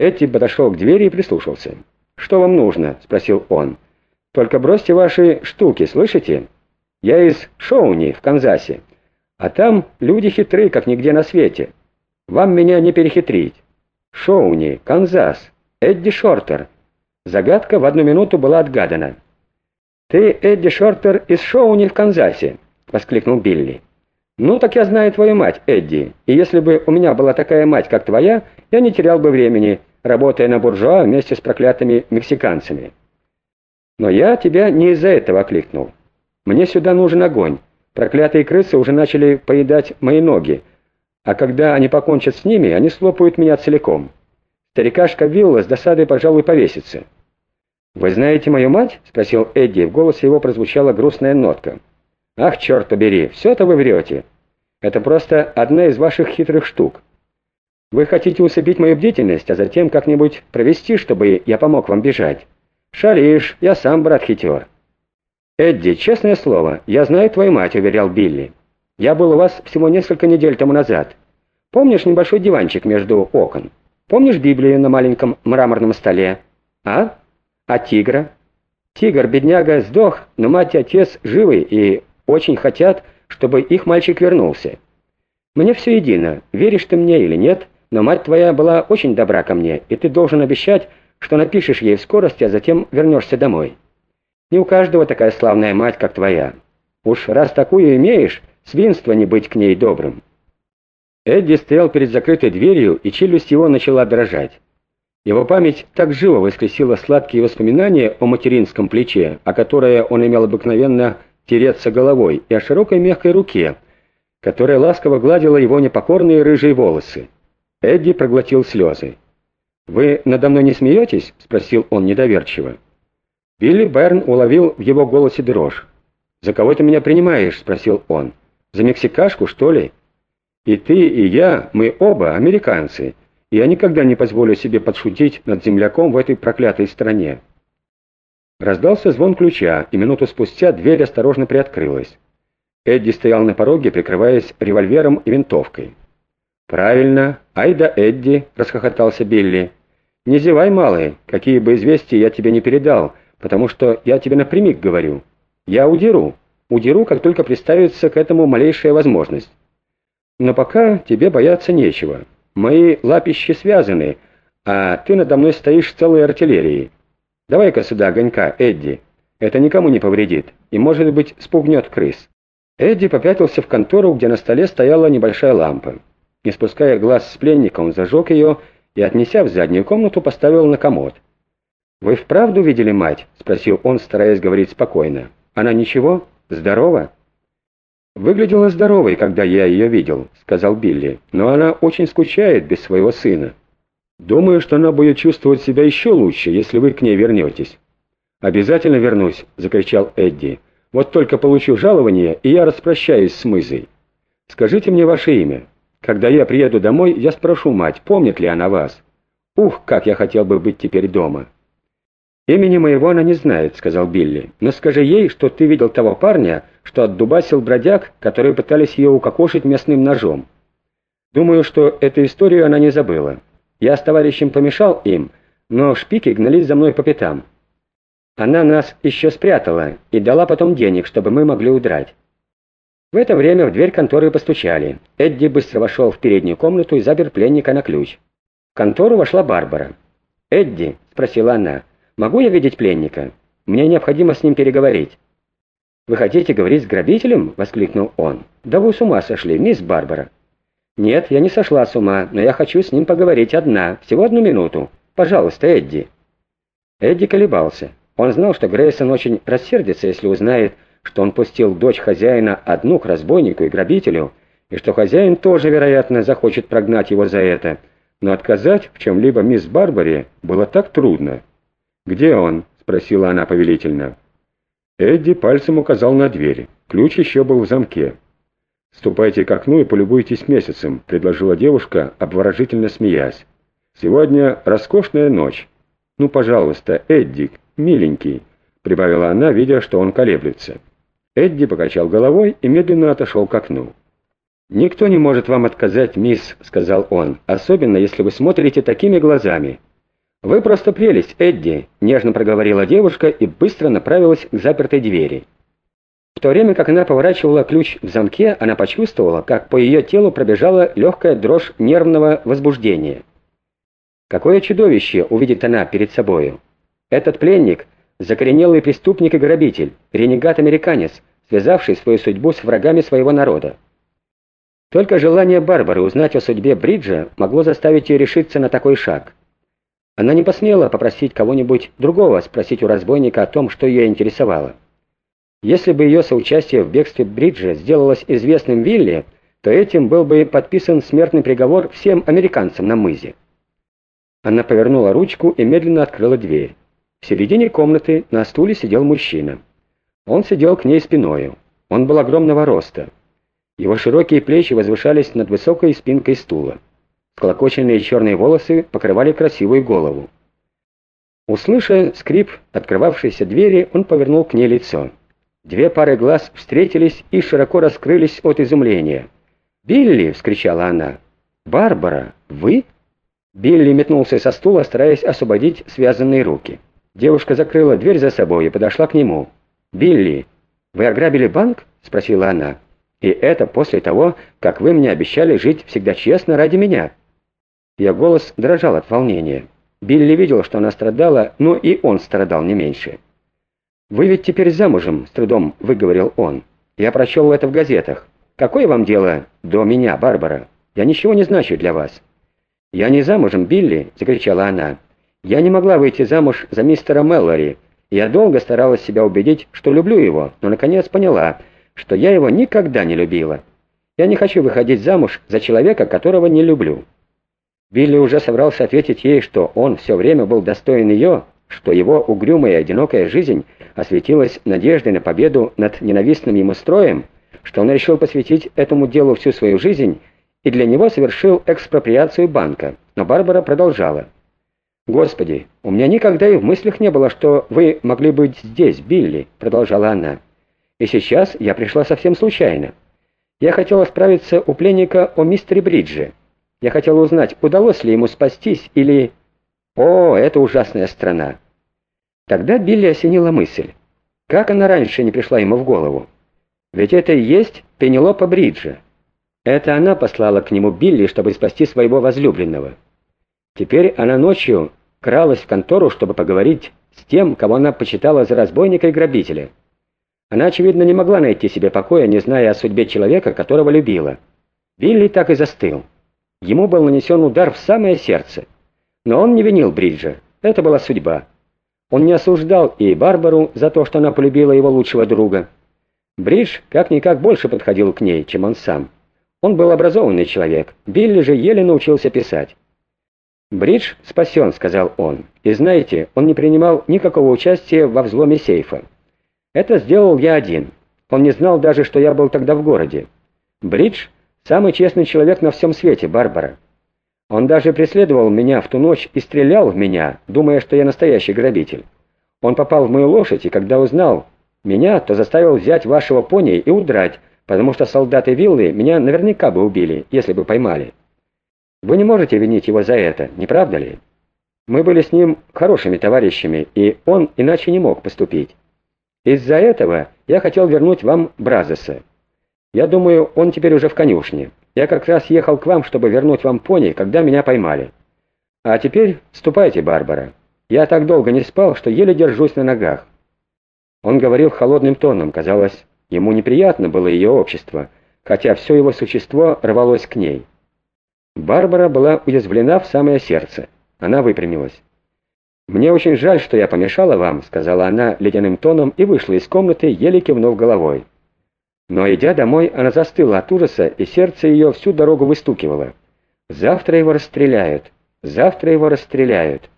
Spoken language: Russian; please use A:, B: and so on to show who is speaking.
A: Эдди подошел к двери и прислушался. «Что вам нужно?» — спросил он. «Только бросьте ваши штуки, слышите? Я из Шоуни в Канзасе, а там люди хитры, как нигде на свете. Вам меня не перехитрить. Шоуни, Канзас, Эдди Шортер». Загадка в одну минуту была отгадана. «Ты Эдди Шортер из Шоуни в Канзасе!» — воскликнул Билли. «Ну, так я знаю твою мать, Эдди, и если бы у меня была такая мать, как твоя, я не терял бы времени, работая на буржуа вместе с проклятыми мексиканцами. Но я тебя не из-за этого окликнул. Мне сюда нужен огонь. Проклятые крысы уже начали поедать мои ноги, а когда они покончат с ними, они слопают меня целиком. Старикашка Вилла с досадой, пожалуй, повесится». «Вы знаете мою мать?» — спросил Эдди, в голосе его прозвучала грустная нотка. «Ах, черт побери, все-то вы врете. Это просто одна из ваших хитрых штук. Вы хотите усыпить мою бдительность, а затем как-нибудь провести, чтобы я помог вам бежать. Шалишь, я сам брат хитер». «Эдди, честное слово, я знаю твою мать», — уверял Билли. «Я был у вас всего несколько недель тому назад. Помнишь небольшой диванчик между окон? Помнишь Библию на маленьком мраморном столе? А? А тигра?» Тигр, бедняга, сдох, но мать и отец живы и очень хотят, чтобы их мальчик вернулся. Мне все едино, веришь ты мне или нет, но мать твоя была очень добра ко мне, и ты должен обещать, что напишешь ей в скорости, а затем вернешься домой. Не у каждого такая славная мать, как твоя. Уж раз такую имеешь, свинство не быть к ней добрым». Эдди стоял перед закрытой дверью, и челюсть его начала дрожать. Его память так живо воскресила сладкие воспоминания о материнском плече, о которое он имел обыкновенно тереться головой, и о широкой мягкой руке, которая ласково гладила его непокорные рыжие волосы. Эдди проглотил слезы. «Вы надо мной не смеетесь?» — спросил он недоверчиво. Билли Берн уловил в его голосе дрожь. «За кого ты меня принимаешь?» — спросил он. «За мексикашку, что ли?» «И ты, и я, мы оба американцы, и я никогда не позволю себе подшутить над земляком в этой проклятой стране». Раздался звон ключа, и минуту спустя дверь осторожно приоткрылась. Эдди стоял на пороге, прикрываясь револьвером и винтовкой. «Правильно, айда Эдди!» — расхохотался Билли. «Не зевай, малый, какие бы известия я тебе не передал, потому что я тебе напрямик говорю. Я удеру, удеру, как только представится к этому малейшая возможность. Но пока тебе бояться нечего. Мои лапищи связаны, а ты надо мной стоишь целой артиллерией. Давай-ка сюда огонька, Эдди. Это никому не повредит и, может быть, спугнет крыс». Эдди попятился в контору, где на столе стояла небольшая лампа. Не спуская глаз с пленника, он зажег ее и, отнеся в заднюю комнату, поставил на комод. «Вы вправду видели мать?» — спросил он, стараясь говорить спокойно. «Она ничего? Здорова?» «Выглядела здоровой, когда я ее видел», — сказал Билли, «но она очень скучает без своего сына. Думаю, что она будет чувствовать себя еще лучше, если вы к ней вернетесь». «Обязательно вернусь», — закричал Эдди. «Вот только получу жалование, и я распрощаюсь с мызой. Скажите мне ваше имя. Когда я приеду домой, я спрошу мать, помнит ли она вас. Ух, как я хотел бы быть теперь дома». «Имени моего она не знает», — сказал Билли. «Но скажи ей, что ты видел того парня, что отдубасил бродяг, которые пытались ее укокошить мясным ножом. Думаю, что эту историю она не забыла. Я с товарищем помешал им, но шпики гнались за мной по пятам. Она нас еще спрятала и дала потом денег, чтобы мы могли удрать». В это время в дверь конторы постучали. Эдди быстро вошел в переднюю комнату и запер пленника на ключ. В контору вошла Барбара. «Эдди?» — спросила она. «Могу я видеть пленника? Мне необходимо с ним переговорить». «Вы хотите говорить с грабителем?» — воскликнул он. «Да вы с ума сошли, мисс Барбара». «Нет, я не сошла с ума, но я хочу с ним поговорить одна, всего одну минуту. Пожалуйста, Эдди». Эдди колебался. Он знал, что Грейсон очень рассердится, если узнает, что он пустил дочь хозяина одну к разбойнику и грабителю, и что хозяин тоже, вероятно, захочет прогнать его за это. Но отказать в чем-либо мисс Барбаре было так трудно. «Где он?» — спросила она повелительно. Эдди пальцем указал на дверь. Ключ еще был в замке. «Ступайте к окну и полюбуйтесь месяцем», — предложила девушка, обворожительно смеясь. «Сегодня роскошная ночь. Ну, пожалуйста, Эддик, миленький», — прибавила она, видя, что он колеблется. Эдди покачал головой и медленно отошел к окну. «Никто не может вам отказать, мисс», — сказал он, — «особенно если вы смотрите такими глазами». «Вы просто прелесть, Эдди», — нежно проговорила девушка и быстро направилась к запертой двери. В то время как она поворачивала ключ в замке, она почувствовала, как по ее телу пробежала легкая дрожь нервного возбуждения. Какое чудовище увидит она перед собою? Этот пленник — закоренелый преступник и грабитель, ренегат-американец, связавший свою судьбу с врагами своего народа. Только желание Барбары узнать о судьбе Бриджа могло заставить ее решиться на такой шаг. Она не посмела попросить кого-нибудь другого спросить у разбойника о том, что ее интересовало. Если бы ее соучастие в бегстве Бриджа сделалось известным Вилли, то этим был бы подписан смертный приговор всем американцам на мызе. Она повернула ручку и медленно открыла дверь. В середине комнаты на стуле сидел мужчина. Он сидел к ней спиною. Он был огромного роста. Его широкие плечи возвышались над высокой спинкой стула. Склокоченные черные волосы покрывали красивую голову. Услыша скрип открывавшейся двери, он повернул к ней лицо. Две пары глаз встретились и широко раскрылись от изумления. «Билли!» — вскричала она. «Барбара, вы?» Билли метнулся со стула, стараясь освободить связанные руки. Девушка закрыла дверь за собой и подошла к нему. «Билли, вы ограбили банк?» — спросила она. «И это после того, как вы мне обещали жить всегда честно ради меня». Ее голос дрожал от волнения. Билли видел, что она страдала, но и он страдал не меньше. «Вы ведь теперь замужем», — с трудом выговорил он. «Я прочел это в газетах. Какое вам дело до меня, Барбара? Я ничего не значу для вас». «Я не замужем, Билли!» — закричала она. «Я не могла выйти замуж за мистера Меллори. Я долго старалась себя убедить, что люблю его, но наконец поняла, что я его никогда не любила. Я не хочу выходить замуж за человека, которого не люблю». Билли уже собрался ответить ей, что он все время был достоин ее, что его угрюмая и одинокая жизнь осветилась надеждой на победу над ненавистным ему строем, что он решил посвятить этому делу всю свою жизнь и для него совершил экспроприацию банка. Но Барбара продолжала. «Господи, у меня никогда и в мыслях не было, что вы могли быть здесь, Билли», — продолжала она. «И сейчас я пришла совсем случайно. Я хотела справиться у пленника о мистере Бридже. Я хотела узнать, удалось ли ему спастись или... О, это ужасная страна!» Тогда Билли осенила мысль. Как она раньше не пришла ему в голову? Ведь это и есть Пенелопа Бриджа. Это она послала к нему Билли, чтобы спасти своего возлюбленного. Теперь она ночью кралась в контору, чтобы поговорить с тем, кого она почитала за разбойника и грабителя. Она, очевидно, не могла найти себе покоя, не зная о судьбе человека, которого любила. Билли так и застыл. Ему был нанесен удар в самое сердце. Но он не винил Бриджа. Это была судьба. Он не осуждал и Барбару за то, что она полюбила его лучшего друга. Бридж как-никак больше подходил к ней, чем он сам. Он был образованный человек, Билли же еле научился писать. «Бридж спасен», — сказал он. «И знаете, он не принимал никакого участия во взломе сейфа. Это сделал я один. Он не знал даже, что я был тогда в городе. Бридж — самый честный человек на всем свете, Барбара. Он даже преследовал меня в ту ночь и стрелял в меня, думая, что я настоящий грабитель. Он попал в мою лошадь, и когда узнал меня, то заставил взять вашего пони и удрать, потому что солдаты виллы меня наверняка бы убили, если бы поймали. Вы не можете винить его за это, не правда ли? Мы были с ним хорошими товарищами, и он иначе не мог поступить. Из-за этого я хотел вернуть вам Бразеса. Я думаю, он теперь уже в конюшне. Я как раз ехал к вам, чтобы вернуть вам пони, когда меня поймали. А теперь ступайте, Барбара. Я так долго не спал, что еле держусь на ногах. Он говорил холодным тоном, казалось, Ему неприятно было ее общество, хотя все его существо рвалось к ней. Барбара была уязвлена в самое сердце. Она выпрямилась. «Мне очень жаль, что я помешала вам», — сказала она ледяным тоном и вышла из комнаты, еле кивнув головой. Но, идя домой, она застыла от ужаса, и сердце ее всю дорогу выстукивало. «Завтра его расстреляют! Завтра его расстреляют!»